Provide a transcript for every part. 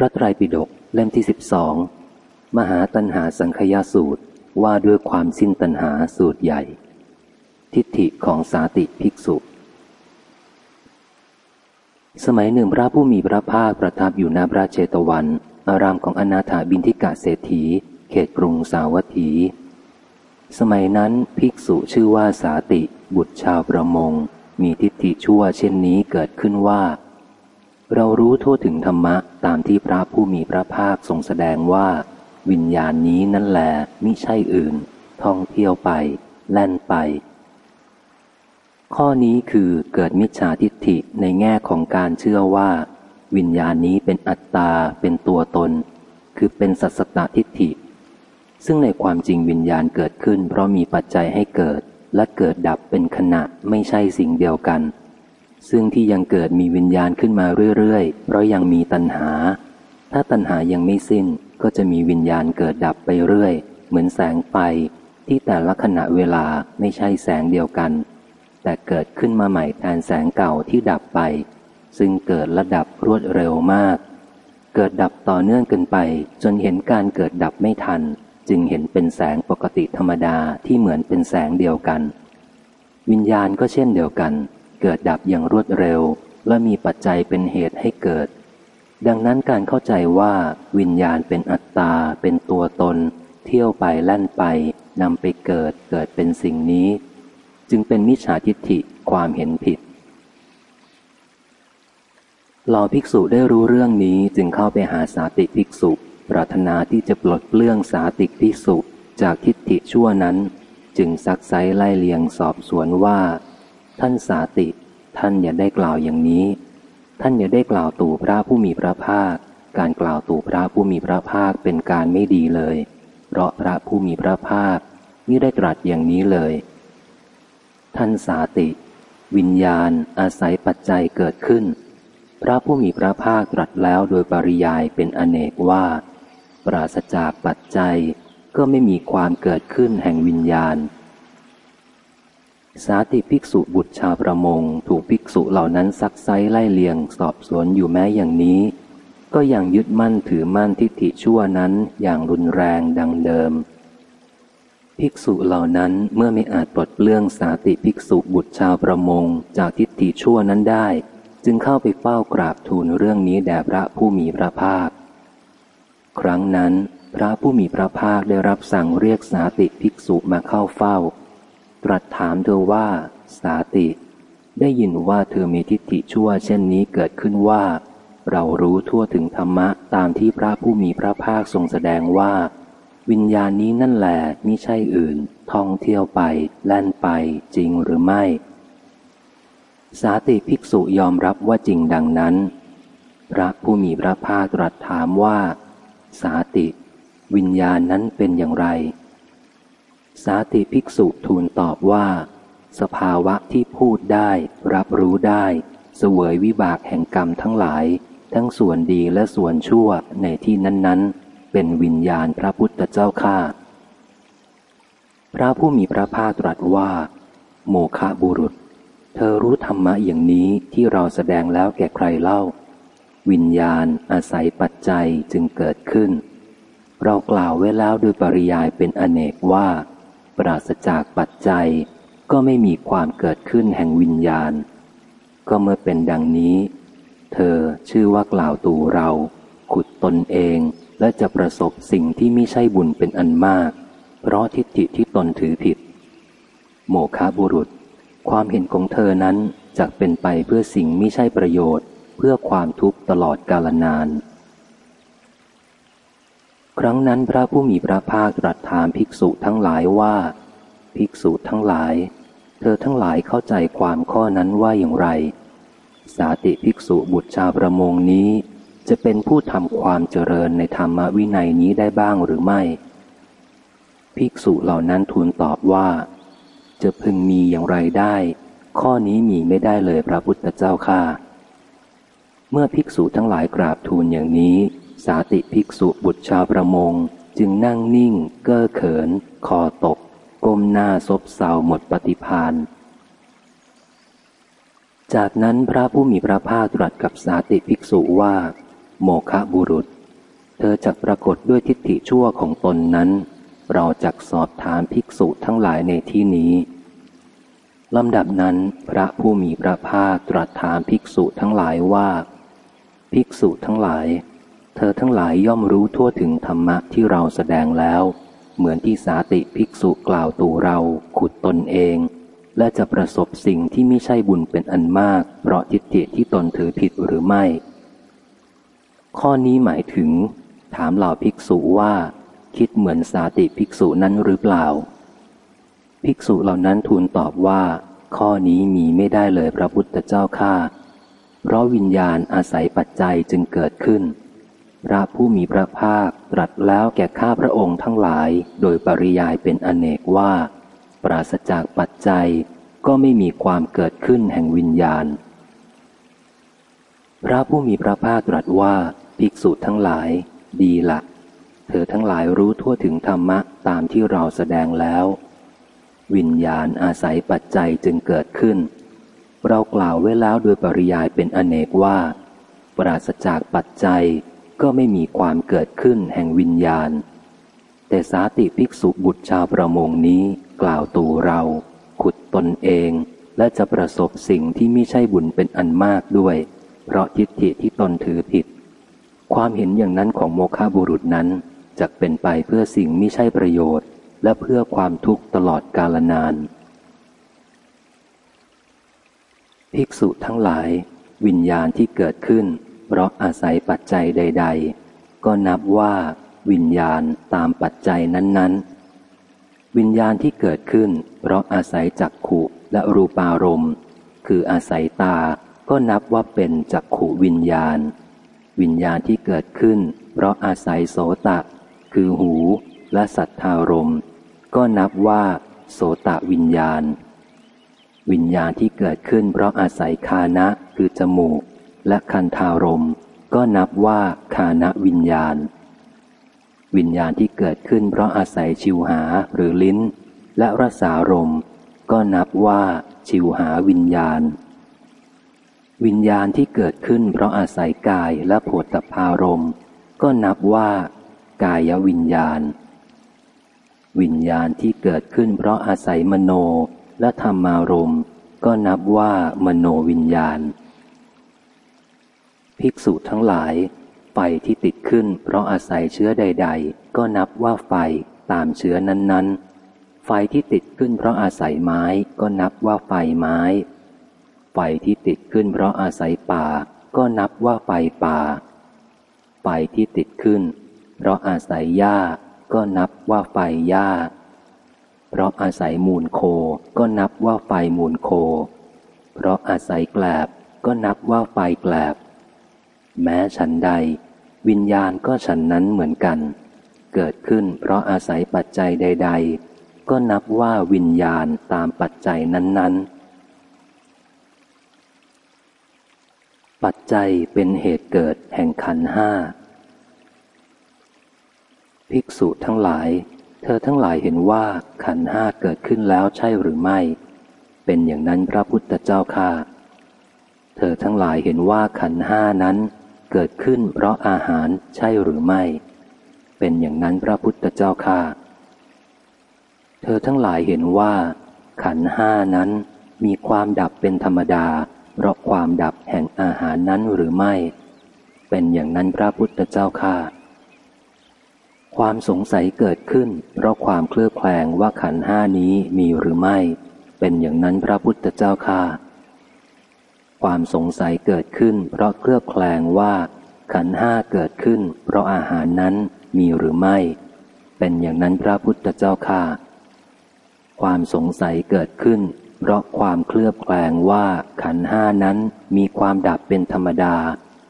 ระไตรปิฎกเล่มที่สิบสองมหาตัณหาสังคยาสูตรว่าด้วยความสิ้นตัณหาสูตรใหญ่ ทิฏฐิของสาติภิกษุ สมัยหนึ่งพระผู้มีพระภาคประทับอยู่ณพระเจตวัน อารามของอนาถาบินทิกาเศรษฐี เขตกรุงสาวัตถี สมัยนั้นภิกษุชื่อว่าสาติ บุตรชาวประมง มีทิฏฐิชั่วเช่นนี้เกิดขึ้นว่า เรารู้ทั่วถึงธรรมะตามที่พระผู้มีพระภาคทรงแสดงว่า วิญญาณนี้นั่นแหละมิใช่อื่น ท่องเที่ยวไป แล่นไป ข้อนี้คือเกิดมิจฉาทิฏฐิในแง่ของการเชื่อว่า วิญญาณนี้เป็นอัตตาเป็นตัวตน คือเป็นสัสตตทิฏฐิ ซึ่งในความจริงวิญญาณเกิดขึ้น เพราะมีปัจจัยให้เกิดและเกิดดับเป็นขณะไม่ใช่สิ่งเดียวกัน ซึ่งที่ยังเกิดมีวิญญาณขึ้นมาเรื่อยๆ เพราะยังมีตัณหา ถ้าตัณหายังไม่สิ้นก็จะมีวิญญาณเกิดดับไปเรื่อย เหมือนแสงไฟที่แต่ละขณะเวลาไม่ใช่แสงเดียวกัน แต่เกิดขึ้นมาใหม่แทนแสงเก่าที่ดับไป ซึ่งเกิดระดับรวดเร็วมาก เกิดดับต่อเนื่องกันไป จนเห็นการเกิดดับไม่ทัน จึงเห็นเป็นแสงปกติธรรมดาที่เหมือนเป็นแสงเดียวกัน วิญญาณก็เช่นเดียวกัน เกิดดับอย่างรวดเร็ว และมีปัจจัยเป็นเหตุให้เกิด ดังนั้นการเข้าใจว่าวิญญาณเป็นอัตตา เป็นตัวตน เที่ยวไปแล่นไปนำไปเกิดเกิดเป็นสิ่งนี้ จึงเป็นมิจฉาทิฏฐิความเห็นผิดหล่อภิกษุได้รู้เรื่องนี้จึงเข้าไปหาสาติภิกษุ ปรารถนาที่จะปลดเปลื้องสาติภิกษุจากทิฏฐิชั่วนั้น จึงซักไซไล่เลียงสอบสวนว่า ท่านสาติ ท่านอย่าได้กล่าวอย่างนี้ ท่านอย่าได้กล่าวตู่พระผู้มีพระภาค การกล่าวตู่พระผู้มีพระภาคเป็นการไม่ดีเลย เพราะพระผู้มีพระภาคไม่ได้ตรัสอย่างนี้เลย ท่านสาติ วิญญาณอาศัยปัจจัยเกิดขึ้น พระผู้มีพระภาคตรัสแล้วโดยปริยายเป็นอเนกว่า ปราศจากปัจจัยก็ไม่มีความเกิดขึ้นแห่งวิญญาณ สาติภิกษุบุตรชาวประมง ถูกภิกษุเหล่านั้นซักไซไล่เลียง สอบสวนอยู่แม้อย่างนี้ ก็ยังยึดมั่นถือมั่นทิฏฐิชั่วนั้นอย่างรุนแรงดังเดิม ภิกษุเหล่านั้นเมื่อไม่อาจปลดเปลื้องสาติภิกษุบุตรชาวประมง จากทิฏฐิชั่วนั้นได้ จึงเข้าไปเฝ้ากราบทูลเรื่องนี้แด่พระผู้มีพระภาค ครั้งนั้น พระผู้มีพระภาคได้รับสั่งเรียกสาติภิกษุมาเข้าเฝ้า ตรัสถามเธอว่า สาติ ได้ยินว่าเธอมีทิฏฐิชั่วเช่นนี้เกิดขึ้นว่า เรารู้ทั่วถึงธรรมะตามที่พระผู้มีพระภาคทรงแสดงว่า วิญญาณนี้นั่นแหละมิใช่อื่น ท่องเที่ยวไป แล่นไปจริงหรือไม่ สาติภิกษุยอมรับว่าจริงดังนั้น พระผู้มีพระภาคตรัสถามว่า สาติ วิญญาณนั้นเป็นอย่างไร สาติภิกษุทูลตอบว่า สภาวะที่พูดได้ รับรู้ได้ เสวยวิบากแห่งกรรมทั้งหลาย ทั้งส่วนดีและส่วนชั่วในที่นั้นๆ เป็นวิญญาณพระพุทธเจ้าข้าพระผู้มีพระภาคตรัสว่า โมคะบุรุษ เธอรู้ธรรมะอย่างนี้ที่เราแสดงแล้วแก่ใครเล่า วิญญาณอาศัยปัจจัยจึงเกิดขึ้น เรากล่าวไว้แล้วโดยปริยายเป็นอเนกว่า ปราศจากปัจจัย ก็ไม่มีความเกิดขึ้นแห่งวิญญาณ ก็เมื่อเป็นดังนี้ เธอชื่อว่ากล่าวตูเรา ขุดตนเองและจะประสบสิ่งที่ไม่ใช่บุญเป็นอันมาก เพราะทิฏฐิที่ตนถือผิด โมคาบุรุษ ความเห็นของเธอนั้นจะเป็นไปเพื่อสิ่งไม่ใช่ประโยชน์ เพื่อความทุกข์ตลอดกาลนาน ครั้งนั้นพระผู้มีพระภาคตรัสถามภิกษุทั้งหลายว่า ภิกษุทั้งหลาย เธอทั้งหลายเข้าใจความข้อนั้นว่าอย่างไร สาติภิกษุบุตรชาวประมงนี้ จะเป็นผู้ทำความเจริญในธรรมวินัยนี้ได้บ้างหรือไม่ ภิกษุเหล่านั้นทูลตอบว่า จะพึงมีอย่างไรได้ ข้อนี้มีไม่ได้เลยพระพุทธเจ้าค่ะเมื่อภิกษุทั้งหลายกราบทูลอย่างนี้ สาติภิกษุบุตรชาวประมง จึงนั่งนิ่ง เก้อเขิน คอตก ก้มหน้าซบเซาหมดปฏิพานจากนั้นพระผู้มีพระภาคตรัสกับสาติภิกษุว่า โมคะบุรุษ เธอจักปรากฏด้วยทิฏฐิชั่วของตนนั้น เราจักสอบถามภิกษุทั้งหลายในที่นี้ลำดับนั้น พระผู้มีพระภาคตรัสถามภิกษุทั้งหลายว่า ภิกษุทั้งหลาย เธอทั้งหลายย่อมรู้ทั่วถึงธรรมะที่เราแสดงแล้ว เหมือนที่สาติภิกษุกล่าวตู่เราขุดตนเอง และจะประสบสิ่งที่ไม่ใช่บุญเป็นอันมาก เพราะทิฏฐิที่ตนถือผิดหรือไม่ ข้อนี้หมายถึง ถามเหล่าภิกษุว่า คิดเหมือนสาติภิกษุนั้นหรือเปล่า ภิกษุเหล่านั้นทูลตอบว่า ข้อนี้มีไม่ได้เลยพระพุทธเจ้าข้าเพราะวิญญาณอาศัยปัจจัยจึงเกิดขึ้น พระผู้มีพระภาคตรัสแล้วแก่ข้าพระองค์ทั้งหลาย โดยปริยายเป็นอเนกว่า ปราศจากปัจจัยก็ไม่มีความเกิดขึ้นแห่งวิญญาณ พระผู้มีพระภาคตรัสว่าภิกษุทั้งหลาย ดีละ เธอทั้งหลายรู้ทั่วถึงธรรมะตามที่เราแสดงแล้ว วิญญาณอาศัยปัจจัยจึงเกิดขึ้น เรากล่าวไว้แล้วโดยปริยายเป็นอเนกว่า ปราศจากปัจจัย ก็ไม่มีความเกิดขึ้นแห่งวิญญาณ แต่สาติภิกษุบุตรชาวประมงนี้กล่าวตูเรา ขุดตนเองและจะประสบสิ่งที่ไม่ใช่บุญเป็นอันมากด้วย เพราะทิฏฐิที่ตนถือผิด ความเห็นอย่างนั้นของโมฆะบุรุษนั้นจะเป็นไปเพื่อสิ่งไม่ใช่ประโยชน์ และเพื่อความทุกข์ตลอดกาลนาน ภิกษุทั้งหลาย วิญญาณที่เกิดขึ้น เพราะอาศัยปัจจัยใด ๆ ก็นับว่าวิญญาณตามปัจจัยนั้น ๆ วิญญาณที่เกิดขึ้น เพราะอาศัยจักขุและรูปารมณ์คืออาศัยตา ก็นับว่าเป็นจักขุวิญญาณ วิญญาณที่เกิดขึ้น เพราะอาศัยโสตะ คือหูและสัทธารมก็นับว่า โสตะวิญญาณ วิญญาณที่เกิดขึ้น เพราะอาศัยคานะคือจมูก และคันธารมก็นับว่าคานะวิญญาณ วิญญาณที่เกิดขึ้นเพราะอาศัยชิวหาหรือลิ้น และรสารมก็นับว่าชิวหาวิญญาณ วิญญาณที่เกิดขึ้นเพราะอาศัยกายและโผฏฐารมก็นับว่ากายวิญญาณ วิญญาณที่เกิดขึ้นเพราะอาศัยมโนและธรรมารมก็นับว่ามโนวิญญาณ ภิกษุทั้งหลาย ไฟที่ติดขึ้น เพราะอาศัยเชื้อใด ๆ ก็นับว่าไฟตามเชื้อนั้น ๆ ไฟที่ติดขึ้นเพราะอาศัยไม้ก็นับว่าไฟไม้ ไฟที่ติดขึ้นเพราะอาศัยป่า ก็นับว่าไฟป่า ไฟที่ติดขึ้น เพราะอาศัยหญ้า ก็นับว่าไฟหญ้า เพราะอาศัยมูลโคก็นับว่าไฟมูลโค เพราะอาศัยแกลบก็นับว่าไฟแกลบ แม้ฉันใด วิญญาณก็ฉันนั้นเหมือนกัน เกิดขึ้นเพราะอาศัยปัจจัยใด ๆ ก็นับว่าวิญญาณตามปัจจัยนั้น ๆ ปัจจัยเป็นเหตุเกิดแห่งขันห้า ภิกษุทั้งหลาย เธอทั้งหลายเห็นว่าขันห้าเกิดขึ้นแล้วใช่หรือไม่ เป็นอย่างนั้นพระพุทธเจ้าค่ะเธอทั้งหลายเห็นว่าขันห้านั้น เกิดขึ้นเพราะอาหารใช่หรือไม่ เป็นอย่างนั้นพระพุทธเจ้าค่ะเธอทั้งหลายเห็นว่า ขันห้านั้นมีความดับเป็นธรรมดา เพราะความดับแห่งอาหารนั้นหรือไม่ เป็นอย่างนั้นพระพุทธเจ้าค่ะความสงสัยเกิดขึ้น เพราะความเคลือบแคลงว่าขันห้านี้มีหรือไม่ เป็นอย่างนั้นพระพุทธเจ้าค่า ความสงสัยเกิดขึ้น เพราะเคลือบแคลงว่า ขันห้าเกิดขึ้น เพราะอาหารนั้นมีหรือไม่ เป็นอย่างนั้นพระพุทธเจ้าค่าความสงสัยเกิดขึ้น เพราะความเคลือบแคลงว่าขันห้านั้นมีความดับเป็นธรรมดา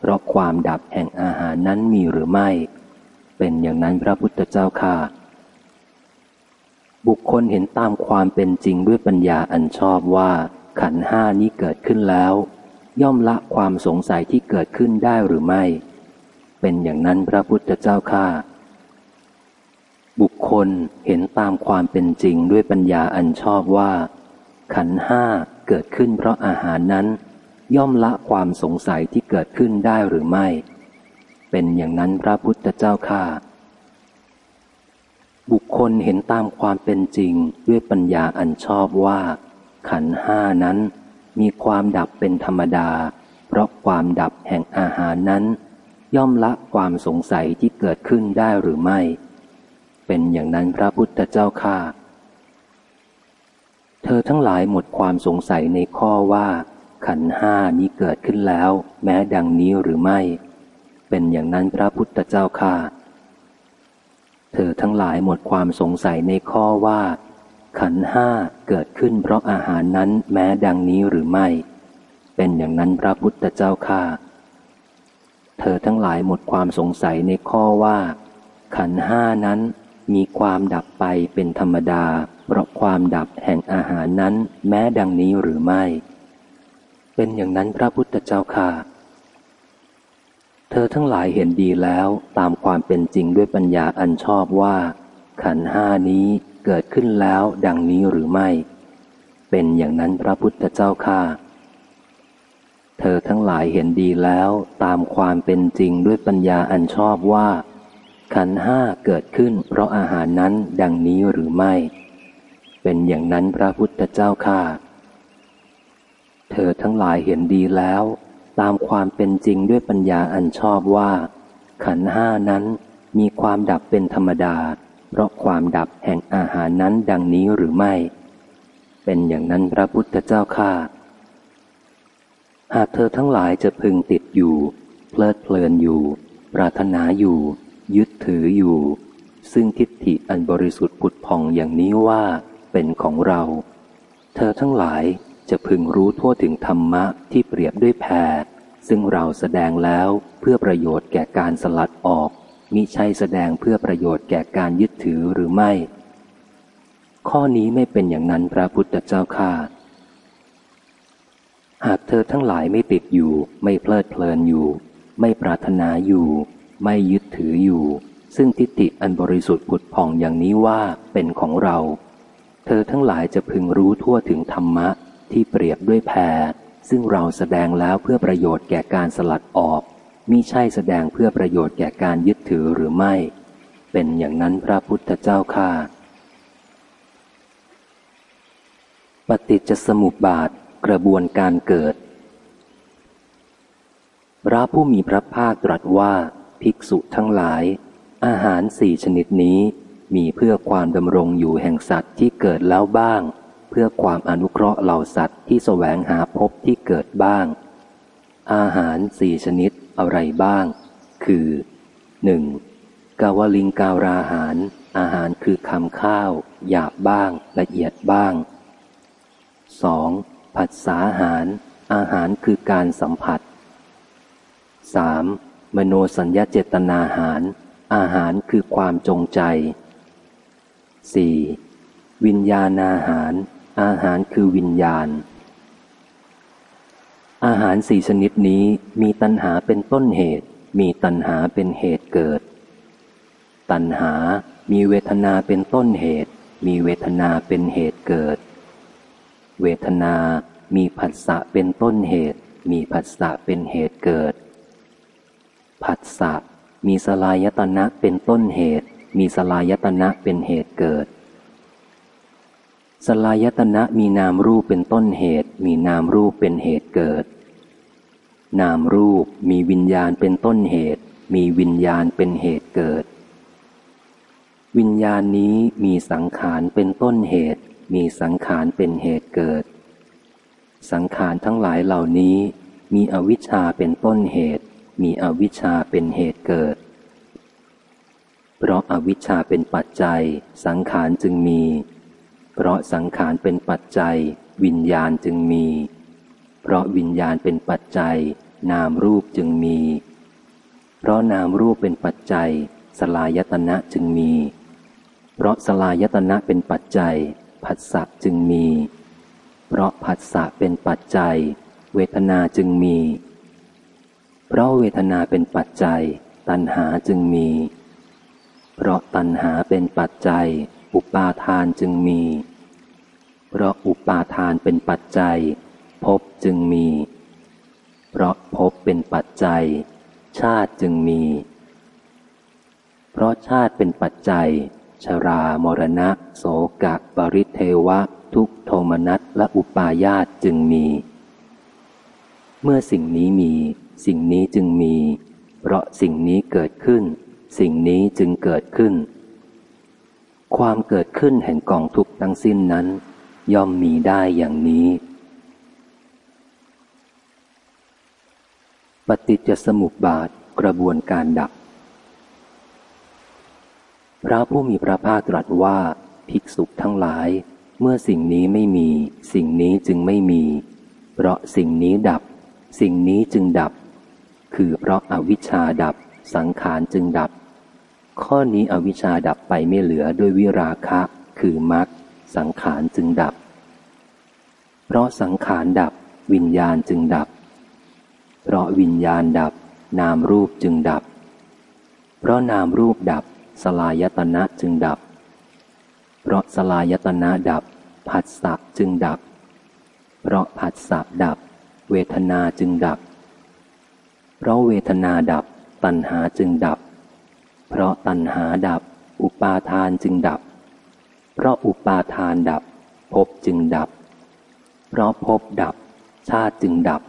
เพราะความดับแห่งอาหารนั้นมีหรือไม่ เป็นอย่างนั้นพระพุทธเจ้าค่ะ บุคคลเห็นตามความเป็นจริงด้วยปัญญาอันชอบว่าขันห้านี้เกิดขึ้นแล้ว ย่อมละความสงสัยที่เกิดขึ้นได้หรือไม่ เป็นอย่างนั้นพระพุทธเจ้าค่ะบุคคลเห็นตามความเป็นจริงด้วยปัญญาอันชอบว่า ขันห้าเกิดขึ้นเพราะอาหารนั้น ย่อมละความสงสัยที่เกิดขึ้นได้หรือไม่ เป็นอย่างนั้นพระพุทธเจ้าข้าบุคคลเห็นตามความเป็นจริงด้วยปัญญาอันชอบว่า ขันห้านั้น มีความดับเป็นธรรมดา เพราะความดับแห่งอาหารนั้น ย่อมละความสงสัยที่เกิดขึ้นได้หรือไม่ เป็นอย่างนั้นพระพุทธเจ้าข้าเธอทั้งหลายหมดความสงสัยในข้อว่า ขันห้านี้เกิดขึ้นแล้ว แม้ดังนี้หรือไม่ เป็นอย่างนั้นพระพุทธเจ้าข้าเธอทั้งหลายหมดความสงสัยในข้อว่า ขันห้าเกิดขึ้นเพราะอาหารนั้นแม้ดังนี้หรือไม่ เป็นอย่างนั้นพระพุทธเจ้าข้าเธอทั้งหลายหมดความสงสัยในข้อว่า ขันห้านั้นมีความดับไปเป็นธรรมดา เพราะความดับแห่งอาหารนั้นแม้ดังนี้หรือไม่ เป็นอย่างนั้นพระพุทธเจ้าค่ะ เธอทั้งหลายเห็นดีแล้วตามความเป็นจริงด้วยปัญญาอันชอบว่า ขันห้านี้ เกิดขึ้นแล้วดังนี้หรือไม่ เป็นอย่างนั้นพระพุทธเจ้าค่ะเธอทั้งหลายเห็นดีแล้วตามความเป็นจริงด้วยปัญญาอันชอบว่า ขันห้าเกิดขึ้น เพราะอาหารนั้นดังนี้หรือไม่ เป็นอย่างนั้นพระพุทธเจ้าข้าเธอทั้งหลายเห็นดีแล้ว ตามความเป็นจริงด้วยปัญญาอันชอบว่า ขันห้านั้นมีความดับเป็นธรรมดา เพราะความดับแห่งอาหารนั้นดังนี้หรือไม่ เป็นอย่างนั้นพระพุทธเจ้าข้าหากเธอทั้งหลายจะพึงติดอยู่ เพลิดเพลินอยู่ ปรารถนาอยู่ ยึดถืออยู่ ซึ่งทิฏฐิอันบริสุทธิ์ผุดผ่องอย่างนี้ว่าเป็นของเรา เธอทั้งหลายจะพึงรู้ทั่วถึงธรรมะที่เปรียบด้วยแพรซึ่งเราแสดงแล้วเพื่อประโยชน์แก่การสลัดออก มิใช่แสดงเพื่อประโยชน์แก่การยึดถือหรือไม่ ข้อนี้ไม่เป็นอย่างนั้นพระพุทธเจ้าข้าหากเธอทั้งหลายไม่ติดอยู่ ไม่เพลิดเพลินอยู่ ไม่ปรารถนาอยู่ ไม่ยึดถืออยู่ ซึ่งทิฏฐิอันบริสุทธิ์ผุดผ่องอย่างนี้ว่าเป็นของเรา เธอทั้งหลายจะพึงรู้ทั่วถึงธรรมะที่เปรียบด้วยแพรซึ่งเราแสดงแล้วเพื่อประโยชน์แก่การสลัดออก มิใช่แสดงเพื่อประโยชน์แก่การยึดถือหรือไม่ เป็นอย่างนั้นพระพุทธเจ้าข้าปฏิจจสมุปบาทกระบวนการเกิด พระผู้มีพระภาคตรัสว่าภิกษุทั้งหลาย อาหารสี่ชนิดนี้มีเพื่อความดำรงอยู่แห่งสัตว์ที่เกิดแล้วบ้าง เพื่อความอนุเคราะห์เหล่าสัตว์ที่แสวงหาพบที่เกิดบ้าง อาหารสี่ชนิด อะไรบ้าง คือหนึ่งกาวลิงการาหาร อาหารคือคำข้าว หยาบบ้าง ละเอียดบ้าง 2. ผัสสาหาร อาหารคือการสัมผัส 3. มโนสัญญาเจตนาหาร อาหารคือความจงใจ 4. วิญญาณอาหาร อาหารคือวิญญาณ อาหารสี่ชนิดนี้มีตัณหาเป็นต้นเหตุ มีตัณหาเป็นเหตุเกิด ตัณหา มีเวทนาเป็นต้นเหตุ มีเวทนาเป็นเหตุเกิด เวทนา มีผัสสะเป็นต้นเหตุ มีผัสสะเป็นเหตุเกิด ผัสสะ มีสลายตนะเป็นต้นเหตุ มีสลายตนะเป็นเหตุเกิด สลายตนะมีนามรูปเป็นต้นเหตุ มีนามรูปเป็นเหตุเกิด นามรูปมีวิญญาณเป็นต้นเหตุ มีวิญญาณเป็นเหตุเกิด วิญญาณนี้มีสังขารเป็นต้นเหตุ มีสังขารเป็นเหตุเกิด สังขารทั้งหลายเหล่านี้ มีอวิชชาเป็นต้นเหตุ มีอวิชชาเป็นเหตุเกิด เพราะอาวิชชาเป็นปัจจัย สังขารจึงมี เพราะสังขารเป็นปัจจัย วิญญาณจึงมี เพราะวิญญาณเป็นปัจจัย นามรูปจึงมี เพราะนามรูปเป็นปัจจัย สลายตนะจึงมี เพราะสลายตนะเป็นปัจจัย ผัสสะจึงมี เพราะผัสสะเป็นปัจจัย เวทนาจึงมี เพราะเวทนาเป็นปัจจัย ตัณหาจึงมี เพราะตัณหาเป็นปัจจัย อุปาทานจึงมี เพราะอุปาทานเป็นปัจจัย ภพจึงมี เพราะภพเป็นปัจจัย ชาติจึงมี เพราะชาติเป็นปัจจัย ชรามรณะ โสกะ ปริเทวะ ทุกโทมนัสและอุปาญาตจึงมี เมื่อสิ่งนี้มี สิ่งนี้จึงมี เพราะสิ่งนี้เกิดขึ้น สิ่งนี้จึงเกิดขึ้น ความเกิดขึ้นแห่งกองทุกข์ทั้งสิ้นนั้น ย่อมมีได้อย่างนี้ ปฏิจจสมุปบาทกระบวนการดับ พระผู้มีพระภาคตรัสว่าภิกษุทั้งหลาย เมื่อสิ่งนี้ไม่มี สิ่งนี้จึงไม่มี เพราะสิ่งนี้ดับ สิ่งนี้จึงดับ คือเพราะอาวิชชาดับ สังขารจึงดับ ข้อนี้อวิชชาดับไปไม่เหลือด้วยวิราคะ คือมรรคสังขารจึงดับ เพราะสังขารดับ วิญญาณจึงดับ เพราะวิญญาณดับ นามรูปจึงดับ เพราะนามรูปดับ สลายตนะจึงดับ เพราะสลายตนะดับผัสสะจึงดับ เพราะผัสสะดับ เวทนาจึงดับ เพราะเวทนาดับ ตัณหาจึงดับ เพราะตัณหาดับ อุปาทานจึงดับ เพราะอุปาทานดับภพจึงดับ เพราะภพดับ ชาติจึงดับ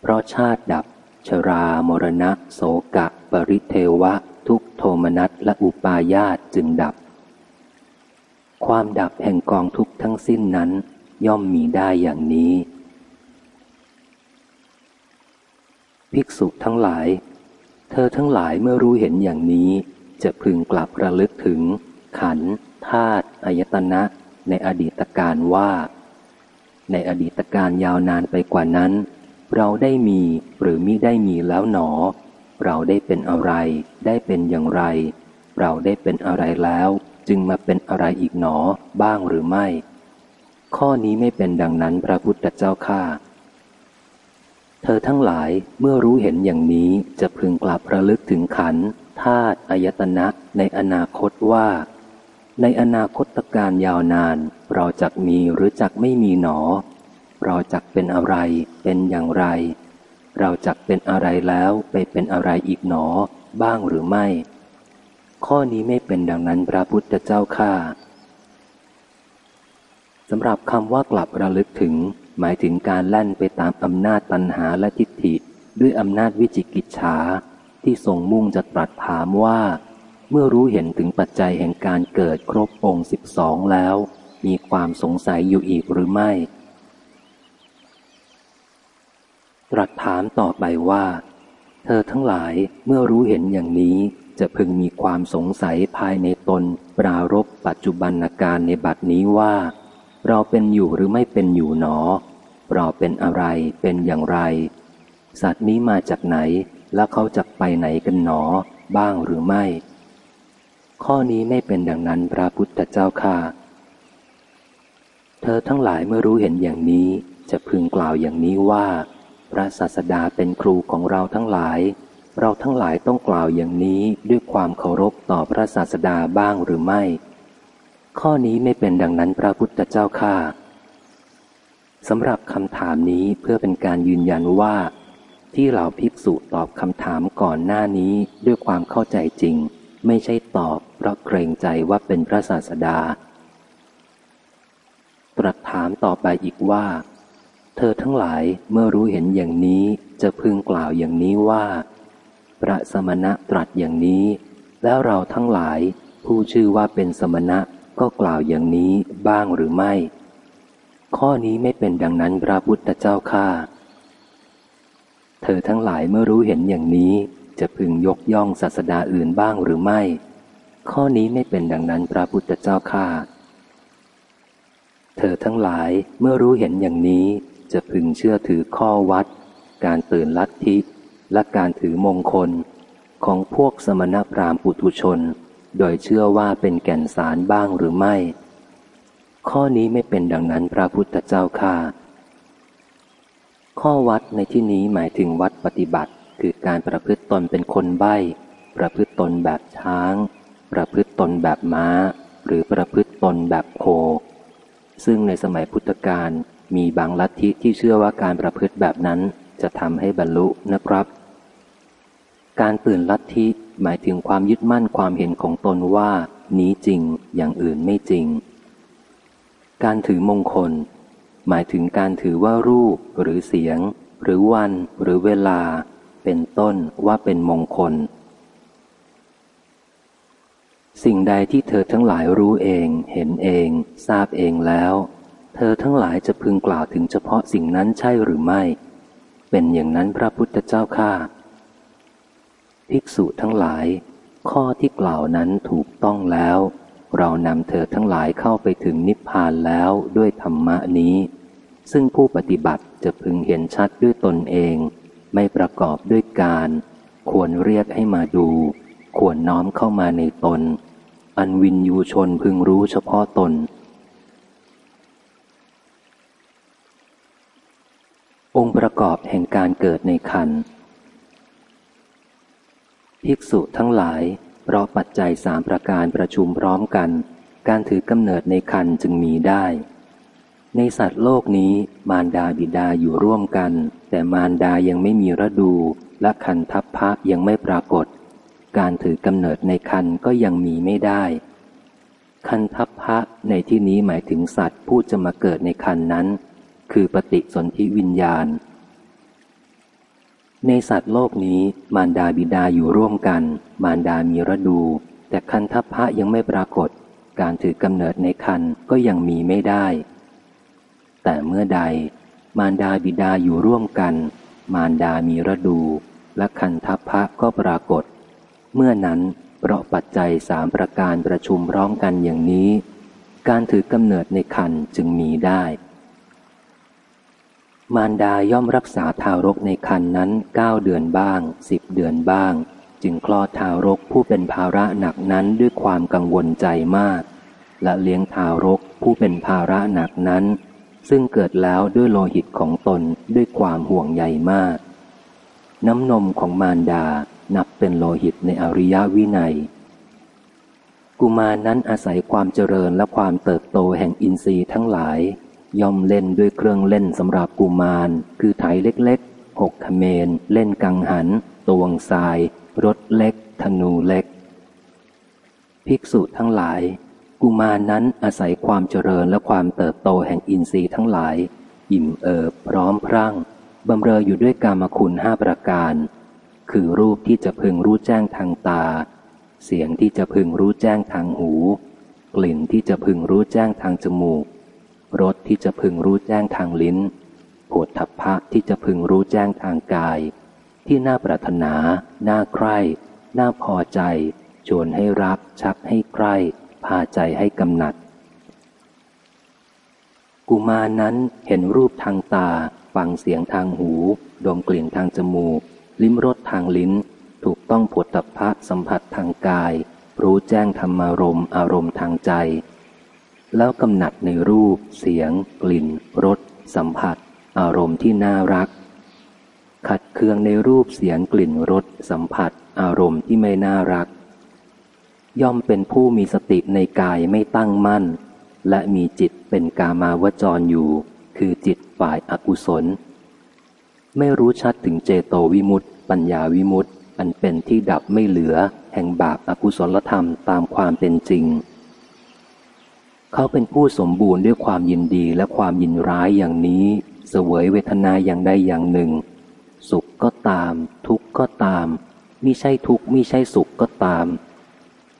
เพราะชาติดับ ชรามรณะ โสกะ ปริเทวะ ทุกโทมนัสและอุปาญาตจึงดับ ความดับแห่งกองทุกทั้งสิ้นนั้น ย่อมมีได้อย่างนี้ ภิกษุทั้งหลาย เธอทั้งหลายเมื่อรู้เห็นอย่างนี้ จะพึงกลับระลึกถึง ขันธาตุอายตนะ ในอดีตการว่า ในอดีตการยาวนานไปกว่านั้น เราได้มีหรือมิได้มีแล้วหนอ เราได้เป็นอะไร ได้เป็นอย่างไร เราได้เป็นอะไรแล้ว จึงมาเป็นอะไรอีกหนอบ้างหรือไม่ ข้อนี้ไม่เป็นดังนั้นพระพุทธเจ้าข้า เธอทั้งหลายเมื่อรู้เห็นอย่างนี้จะพึงกลับระลึกถึงขันธ์ธาตุอายตนะในอนาคตว่า ในอนาคตการยาวนาน เราจักมีหรือจักไม่มีหนอ เราจักเป็นอะไร เป็นอย่างไร เราจักเป็นอะไรแล้วไปเป็นอะไรอีกหนอ บ้างหรือไม่ ข้อนี้ไม่เป็นดังนั้นพระพุทธเจ้าข้าสำหรับคำว่ากลับระลึกถึง หมายถึงการแล่นไปตามอำนาจตัณหาและทิฏฐิ ด้วยอำนาจวิจิกิจฉาที่ทรงมุ่งจะตรัสถามว่า เมื่อรู้เห็นถึงปัจจัยแห่งการเกิดครบองค์สิบสองแล้ว มีความสงสัยอยู่อีกหรือไม่ ตรัสถามต่อไปว่า เธอทั้งหลายเมื่อรู้เห็นอย่างนี้จะพึงมีความสงสัยภายในตน ปรารบปัจจุบันการในบัดนี้ว่า เราเป็นอยู่หรือไม่เป็นอยู่หนอ เราเป็นอะไรเป็นอย่างไร สัตว์นี้มาจากไหนแล้วเขาจะไปไหนกันหนอ บ้างหรือไม่ ข้อนี้ไม่เป็นดังนั้นพระพุทธเจ้าค่าเธอทั้งหลายเมื่อรู้เห็นอย่างนี้จะพึงกล่าวอย่างนี้ว่า พระศาสดาเป็นครูของเราทั้งหลาย เราทั้งหลายต้องกล่าวอย่างนี้ด้วยความเคารพต่อพระศาสดาบ้างหรือไม่ ข้อนี้ไม่เป็นดังนั้นพระพุทธเจ้าค่าสำหรับคำถามนี้เพื่อเป็นการยืนยันว่า ที่เหล่าภิกษุตอบคำถามก่อนหน้านี้ด้วยความเข้าใจจริง ไม่ใช่ตอบเพราะเกรงใจว่าเป็นพระศาสดา ตรัสถามต่อไปอีกว่า เธอทั้งหลายเมื่อรู้เห็นอย่างนี้จะพึงกล่าวอย่างนี้ว่า พระสมณะตรัสอย่างนี้ แล้วเราทั้งหลายผู้ชื่อว่าเป็นสมณะ ก็กล่าวอย่างนี้บ้างหรือไม่ ข้อนี้ไม่เป็นดังนั้นพระพุทธเจ้าข้าเธอทั้งหลายเมื่อรู้เห็นอย่างนี้จะพึงยกย่องศาสดาอื่นบ้างหรือไม่ ข้อนี้ไม่เป็นดังนั้นพระพุทธเจ้าข้าเธอทั้งหลายเมื่อรู้เห็นอย่างนี้จะพึงเชื่อถือข้อวัด การตื่นลัทธิและการถือมงคลของพวกสมณพราหมณ์ปุถุชน โดยเชื่อว่าเป็นแก่นสารบ้างหรือไม่ ข้อนี้ไม่เป็นดังนั้นพระพุทธเจ้าข้าข้อวัดในที่นี้หมายถึงวัดปฏิบัติ คือการประพฤติตนเป็นคนใบ้ ประพฤติตนแบบช้าง ประพฤติตนแบบม้า หรือประพฤติตนแบบโค ซึ่งในสมัยพุทธกาลมีบางลัทธิที่เชื่อว่าการประพฤติแบบนั้นจะทำให้บรรลุนะครับ การตื่นลัทธิหมายถึงความยึดมั่นความเห็นของตนว่า นี้จริงอย่างอื่นไม่จริง การถือมงคล หมายถึงการถือว่ารูปหรือเสียง หรือวันหรือเวลา เป็นต้นว่าเป็นมงคล สิ่งใดที่เธอทั้งหลายรู้เอง เห็นเอง ทราบเองแล้ว เธอทั้งหลายจะพึงกล่าวถึงเฉพาะสิ่งนั้นใช่หรือไม่ เป็นอย่างนั้นพระพุทธเจ้าข้า ภิกษุทั้งหลาย ข้อที่กล่าวนั้นถูกต้องแล้ว เรานำเธอทั้งหลายเข้าไปถึงนิพพานแล้วด้วยธรรมะนี้ ซึ่งผู้ปฏิบัติจะพึงเห็นชัดด้วยตนเอง ไม่ประกอบด้วยการ ควรเรียกให้มาดู ควรน้อมเข้ามาในตน อันวินยูชนพึงรู้เฉพาะตนองค์ประกอบแห่งการเกิดในคัน ภิกษุทั้งหลาย เพราะปัจจัยสามประการประชุมพร้อมกัน การถือกำเนิดในคันจึงมีได้ ในสัตว์โลกนี้มารดาบิดาอยู่ร่วมกัน แต่มารดายังไม่มีระดูและคันทัพพระยังไม่ปรากฏ การถือกำเนิดในคันก็ยังมีไม่ได้ คันทัพพระในที่นี้หมายถึงสัตว์ผู้จะมาเกิดในคันนั้น คือปฏิสนธิวิญญาณ ในสัตว์โลกนี้มารดาบิดาอยู่ร่วมกัน มารดามีระดู แต่คันทัพพระยังไม่ปรากฏ การถือกำเนิดในคันก็ยังมีไม่ได้ แต่เมื่อใด มารดาบิดาอยู่ร่วมกัน มารดามีระดู และคันทัพพระก็ปรากฏ เมื่อนั้นเพราะปัจจัยสามประการประชุมร้องกันอย่างนี้ การถือกำเนิดในคันจึงมีได้ มารดาย่อมรักษาทารกในคันนั้นเก้าเดือนบ้างสิบเดือนบ้าง จึงคลอดทารกผู้เป็นภาระหนักนั้นด้วยความกังวลใจมาก และเลี้ยงทารกผู้เป็นภาระหนักนั้น ซึ่งเกิดแล้วด้วยโลหิตของตนด้วยความห่วงใยมาก น้ำนมของมารดานับเป็นโลหิตในอริยวินัย กุมารนั้นอาศัยความเจริญและความเติบโตแห่งอินทรีย์ทั้งหลาย ย่อมเล่นด้วยเครื่องเล่นสำหรับกุมาร คือไถเล็กๆหกขเมน เล่นกังหัน ตวงทราย รถเล็ก ธนูเล็ก ภิกษุทั้งหลาย กุมารนั้นอาศัยความเจริญและความเติบโตแห่งอินทรีย์ทั้งหลาย อิ่มเอิบพร้อมพรั่งบำเรออยู่ด้วยกามคุณห้าประการ คือรูปที่จะพึงรู้แจ้งทางตา เสียงที่จะพึงรู้แจ้งทางหู กลิ่นที่จะพึงรู้แจ้งทางจมูก รสที่จะพึงรู้แจ้งทางลิ้นโผฏฐัพพะที่จะพึงรู้แจ้งทางกาย ที่น่าปรารถนา น่าใคร่ น่าพอใจ ชวนให้รัก ชักให้ใคร่ พาใจให้กำหนัด กุมารนั้นเห็นรูปทางตา ฟังเสียงทางหู ดมกลิ่นทางจมูก ลิ้มรสทางลิ้น ถูกต้องผลตภะสัมผัสทางกาย รู้แจ้งธรรมารมอารมณ์ทางใจ แล้วกำหนัดในรูป เสียง กลิ่น รส สัมผัส อารมณ์ที่น่ารัก ขัดเคืองในรูปเสียงกลิ่นรสสัมผัส อารมณ์ที่ไม่น่ารัก ย่อมเป็นผู้มีสติในกายไม่ตั้งมั่น และมีจิตเป็นกามาวจรอยู่ คือจิตฝ่ายอากุศล ไม่รู้ชัดถึงเจโตวิมุตติ ปัญญาวิมุตติ อันเป็นที่ดับไม่เหลือ แห่งบาปอากุศลธรรมตามความเป็นจริง เขาเป็นผู้สมบูรณ์ด้วยความยินดีและความยินร้ายอย่างนี้ เสวยเวทนาอย่างใดอย่างหนึ่ง สุขก็ตาม ทุกข์ก็ตามมิใช่ทุกข์มิใช่สุขก็ตาม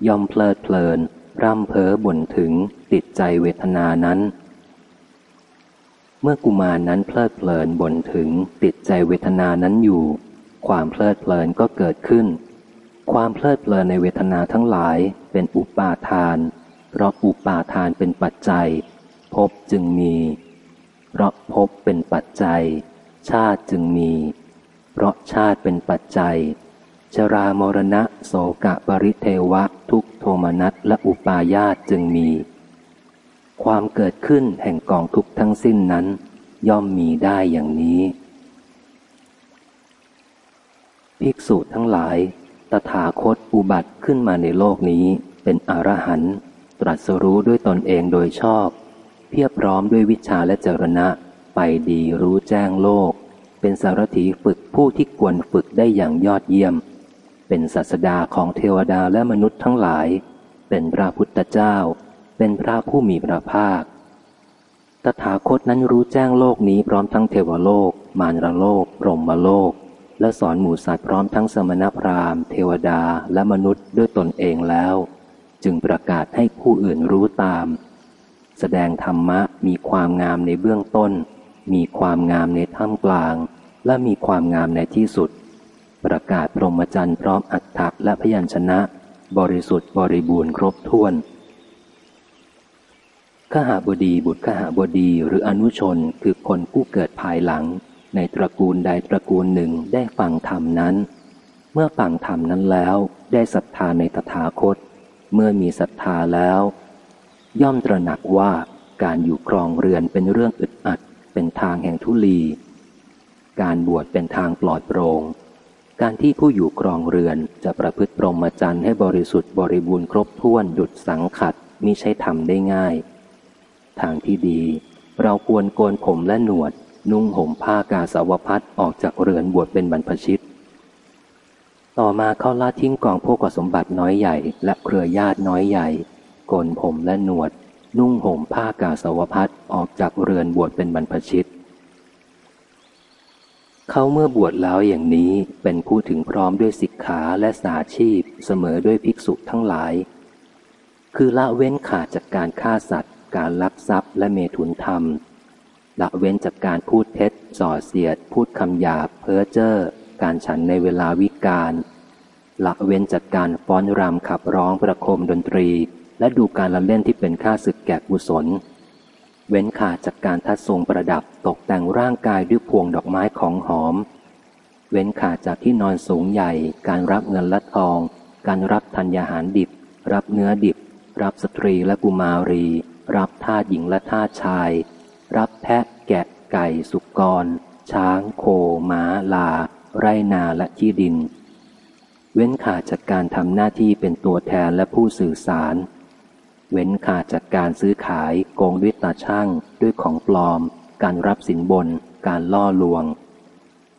ยอมเพลิดเพลิน ร่ำเพ้อบ่นถึงติดใจเวทนานั้น เมื่อกุมารนั้นเพลิดเพลินบ่นถึงติดใจเวทนานั้นอยู่ ความเพลิดเพลินก็เกิดขึ้น ความเพลิดเพลินในเวทนาทั้งหลายเป็นอุปาทาน เพราะอุปาทานเป็นปัจจัย ภพจึงมี เพราะภพเป็นปัจจัย ชาติจึงมี เพราะชาติเป็นปัจจัย ชรามรณะโสกะปริเทวะทุกโทมนัสและอุปาญาตจึงมี ความเกิดขึ้นแห่งกองทุกทั้งสิ้นนั้น ย่อมมีได้อย่างนี้ ภิกษุทั้งหลาย ตถาคตอุบัติขึ้นมาในโลกนี้เป็นอรหันต์ ตรัสรู้ด้วยตนเองโดยชอบ เพียบพร้อมด้วยวิชาและเจรณะ ไปดีรู้แจ้งโลก เป็นสารถีฝึกผู้ที่ควรฝึกได้อย่างยอดเยี่ยม เป็นศาสดาของเทวดาและมนุษย์ทั้งหลาย เป็นพระพุทธเจ้า เป็นพระผู้มีพระภาค ตถาคตนั้นรู้แจ้งโลกนี้พร้อมทั้งเทวโลก มารโลกพรหมโลก และสอนหมู่สัตว์พร้อมทั้งสมณพราหมณ์ เทวดาและมนุษย์ด้วยตนเองแล้ว จึงประกาศให้ผู้อื่นรู้ตาม แสดงธรรมะมีความงามในเบื้องต้น มีความงามในท่ามกลาง และมีความงามในที่สุด ประกาศพรหมจรรย์พร้อมอัฏฐะและพยัญชนะ บริสุทธิ์บริบูรณ์ครบถ้วนขหาบดีบุตรขหาบดีหรืออนุชนคือคนผู้เกิดภายหลัง ในตระกูลใดตระกูลหนึ่งได้ฟังธรรมนั้น เมื่อฟังธรรมนั้นแล้วได้ศรัทธาในตถาคต เมื่อมีศรัทธาแล้ว ย่อมตระหนักว่าการอยู่ครองเรือนเป็นเรื่องอึดอัด เป็นทางแห่งทุลี การบวชเป็นทางปลอดโปรง่ง การที่ผู้อยู่ครองเรือนจะประพฤติปรมจรรย์ให้บริสุทธิ์บริบูรณ์ครบถ้วนดุดสังขัดมิใช่ทำได้ง่าย ทางที่ดี เราควรโกนผมและหนวด นุ่งห่มผ้ากาสาวพัดออกจากเรือนบวชเป็นบรรพชิต ต่อมาเขาละทิ้งกองพวกสมบัติน้อยใหญ่ และเครือญาติน้อยใหญ่กนผมและหนวด นุ่งห่มผ้ากาสาวพัดออกจากเรือนบวชเป็นบรรพชิตเขาเมื่อบวชแล้วอย่างนี้เป็นผู้ถึงพร้อมด้วยสิกขาและสาชีพเสมอด้วยภิกษุทั้งหลาย คือละเว้นขาดจากการฆ่าสัตว์ การลักทรัพย์และเมถุนธรรม ละเว้นจากการพูดเท็จ ส่อเสียด พูดคำหยาบเพ้อเจ้อ การฉันในเวลาวิกาลละเว้นจากการฟ้อนรำขับร้องประโคมดนตรี และดูการละเล่นที่เป็นค่าศึกแก่กุศล เว้นขาดจากการทัดทรงประดับตกแต่งร่างกายด้วยพวงดอกไม้ของหอม เว้นขาดจากที่นอนสูงใหญ่ การรับเงินและทอง การรับธัญญาหารดิบ รับเนื้อดิบ รับสตรีและกุมารี รับทาสหญิงและทาสชาย รับแพะแกะไก่สุกร ช้าง โคม้าลา ไรนาและที่ดิน เว้นขาดจากการทำหน้าที่เป็นตัวแทนและผู้สื่อสาร เว้นขาดจากการซื้อขายโกงด้วยตาช่างด้วยของปลอม การรับสินบน การล่อลวง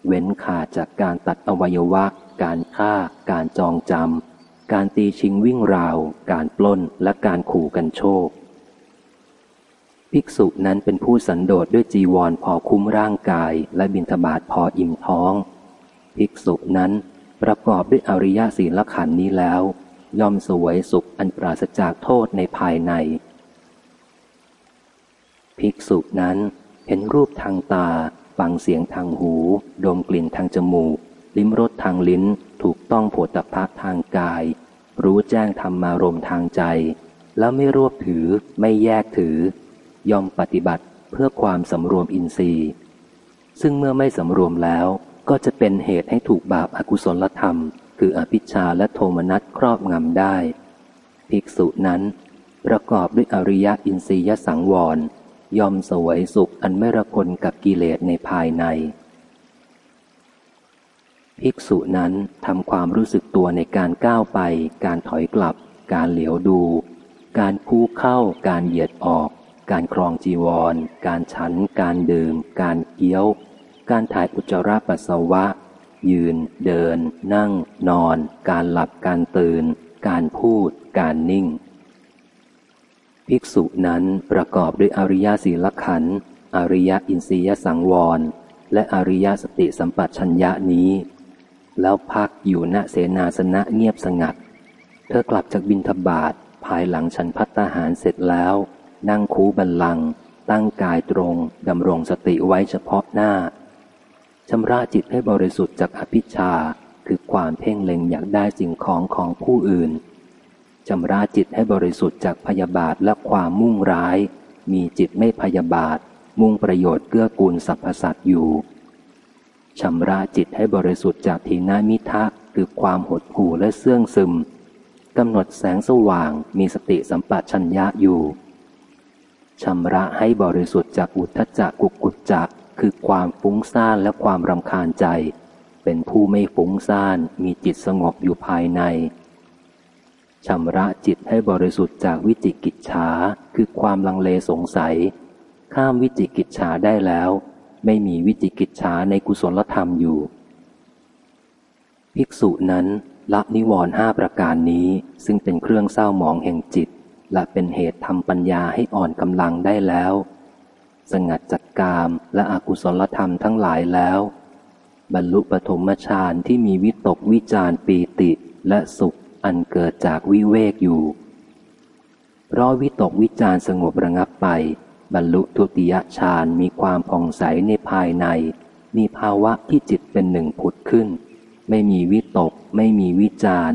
เว้นขาดจากการตัดอวัยวะ การฆ่า การจองจำการตีชิงวิ่งราว การปล้นและการขู่กันโชคภิกษุนั้นเป็นผู้สันโดษด้วยจีวรพอคุ้มร่างกายและบิณฑบาตพออิ่มท้อง ภิกษุนั้นประกอบด้วยอริยศีลขันนี้แล้ว ย่อมสวยสุขอันปราศจากโทษในภายใน ภิกษุนั้นเห็นรูปทางตา ฟังเสียงทางหู ดมกลิ่นทางจมูก ลิ้มรสทางลิ้น ถูกต้องโผฏฐะทางกาย รู้แจ้งธรรมารมทางใจ แล้วไม่รวบถือไม่แยกถือยอมปฏิบัติเพื่อความสำรวมอินทรีย์ ซึ่งเมื่อไม่สำรวมแล้ว ก็จะเป็นเหตุให้ถูกบาปอากุศลธรรม คืออภิชาและโทมนัสครอบงำได้ ภิกษุนั้น ประกอบด้วยอริยอินทรียสังวร ยอมสวยสุขอันไม่ระคนกับกิเลสในภายใน ภิกษุนั้นทำความรู้สึกตัวในการก้าวไป การถอยกลับ การเหลียวดู การคู่เข้า การเหยียดออก การครองจีวร การฉัน การดื่ม การเกี้ยว การถ่ายอุจจาระปัสสาวะ ยืน เดิน นั่ง นอน การหลับการตื่น การพูด การนิ่ง ภิกษุนั้นประกอบด้วยอริยสีลขันธ์อริยอินทรียสังวร และอริยสติสัมปชัญญะนี้ แล้วพักอยู่ณเสนาสนะเงียบสงัด เธอกลับจากบินทบาทภายหลังฉันพัตตาหารเสร็จแล้ว นั่งคูบันลัง ตั้งกายตรง ดำรงสติไว้เฉพาะหน้า ชำระจิตให้บริสุทธิ์จากอภิชาคือความเพ่งเล็งอยากได้สิ่งของของผู้อื่นชำระจิตให้บริสุทธิ์จากพยาบาทและความมุ่งร้าย มีจิตไม่พยาบาท มุ่งประโยชน์เกื้อกูลสรรพสัตว์อยู่ชำระจิตให้บริสุทธิ์จากทีนามิทะคือความหดหู่และเสื่องซึมกำหนดแสงสว่างมีสติสัมปชัญญะอยู่ชำระให้บริสุทธิ์จากอุทธจักกุกุจจะ คือความฟุ้งซ่านและความรำคาญใจ เป็นผู้ไม่ฟุ้งซ่านมีจิตสงบอยู่ภายในชำระจิตให้บริสุทธิ์จากวิจิกิจฉาคือความลังเลสงสัย ข้ามวิจิกิจฉาได้แล้ว ไม่มีวิจิกิจฉาในกุศลธรรมอยู่ ภิกษุนั้นละนิวรณ์ห้าประการนี้ซึ่งเป็นเครื่องเศร้าหมองแห่งจิต และเป็นเหตุทำปัญญาให้อ่อนกำลังได้แล้ว สงัดจัดกามและอกุศลธรรมทั้งหลายแล้ว บรรลุปฐมฌานที่มีวิตกวิจารปีติและสุขอันเกิดจากวิเวกอยู่ เพราะวิตกวิจารสงบระงับไป บรรลุทุติยฌานมีความผ่องใสในภายใน มีภาวะที่จิตเป็นหนึ่งผุดขึ้น ไม่มีวิตก ไม่มีวิจาร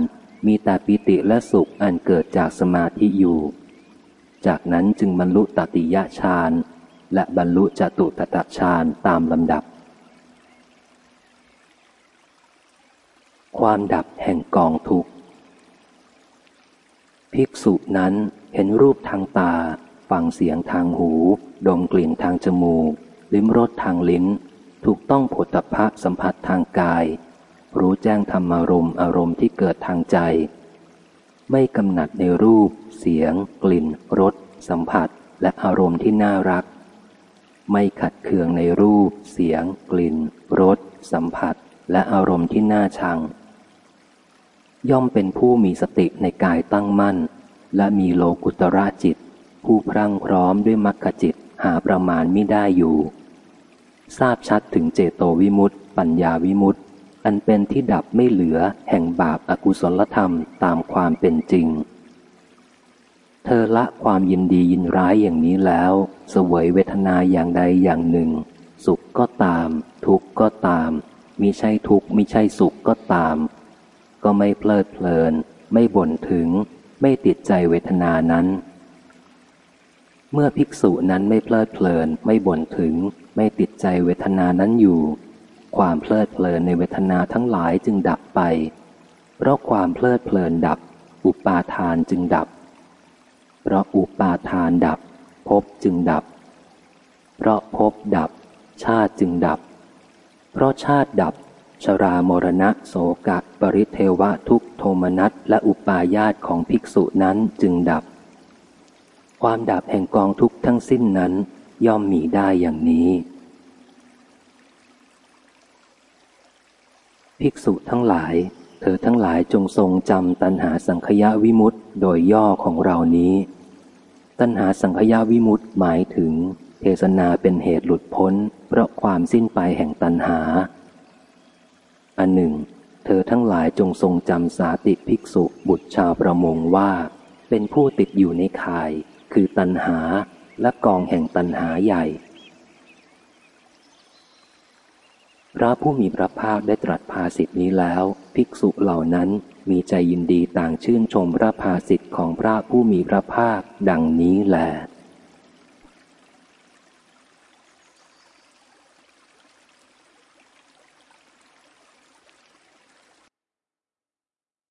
มีแต่ปิติและสุขอันเกิดจากสมาธิอยู่ จากนั้นจึงบรรลุตติยฌาน และบรรลุจตุตตะฌานตามลำดับ ความดับแห่งกองทุกข์ ภิกษุนั้นเห็นรูปทางตา ฟังเสียงทางหู ดมกลิ่นทางจมูก ลิ้มรสทางลิ้น ถูกต้องผลตภะสัมผัสทางกาย รู้แจ้งธรรมารมณ์อารมณ์ที่เกิดทางใจ ไม่กำหนัดในรูป เสียง กลิ่น รส สัมผัส และอารมณ์ที่น่ารัก ไม่ขัดเคืองในรูป เสียง กลิ่น รส สัมผัส และอารมณ์ที่น่าชัง ย่อมเป็นผู้มีสติในกายตั้งมั่น และมีโลกุตระจิต ผู้พรั่งพร้อมด้วยมรรคจิตหาประมาณไม่ได้อยู่ ทราบชัดถึงเจโตวิมุตติปัญญาวิมุตติอันเป็นที่ดับไม่เหลือแห่งบาปอากุศลธรรมตามความเป็นจริง เธอละความยินดียินร้ายอย่างนี้แล้วเสวยเวทนาอย่างใดอย่างหนึ่ง สุขก็ตาม ทุกข์ก็ตามมิใช่ทุกข์มิใช่สุขก็ตาม ก็ไม่เพลิดเพลิน ไม่บ่นถึง ไม่ติดใจเวทนานั้น เมื่อภิกษุนั้นไม่เพลิดเพลิน ไม่บ่นถึง ไม่ติดใจเวทนานั้นอยู่ ความเพลิดเพลินในเวทนาทั้งหลายจึงดับไป เพราะความเพลิดเพลินดับ อุปาทานจึงดับ เพราะอุปาทานดับภพจึงดับ เพราะภพดับ ชาติจึงดับ เพราะชาติดับ ชรามรณะโสกะ ปริเทวะทุกโทมนัสและอุปาญาตของภิกษุนั้นจึงดับ ความดับแห่งกองทุกทั้งสิ้นนั้นย่อมมีได้อย่างนี้ ภิกษุทั้งหลาย เธอทั้งหลายจงทรงจำตัณหาสังขยาวิมุตต์โดยย่อของเรานี้ ตัณหาสังขยาวิมุตต์หมายถึง เทศนาเป็นเหตุหลุดพ้น เพราะความสิ้นไปแห่งตัณหา อันหนึ่ง เธอทั้งหลายจงทรงจำสาติภิกษุบุตรชาวประมงว่า เป็นผู้ติดอยู่ในข่าย คือตัณหาและกองแห่งตัณหาใหญ่ พระผู้มีพระภาคได้ตรัสภาสิทนี้แล้ว ภิกษุเหล่านั้น มีใจยินดีต่างชื่นชมพระภาสิทธิ์ของพระผู้มีพระภาคดังนี้แหละ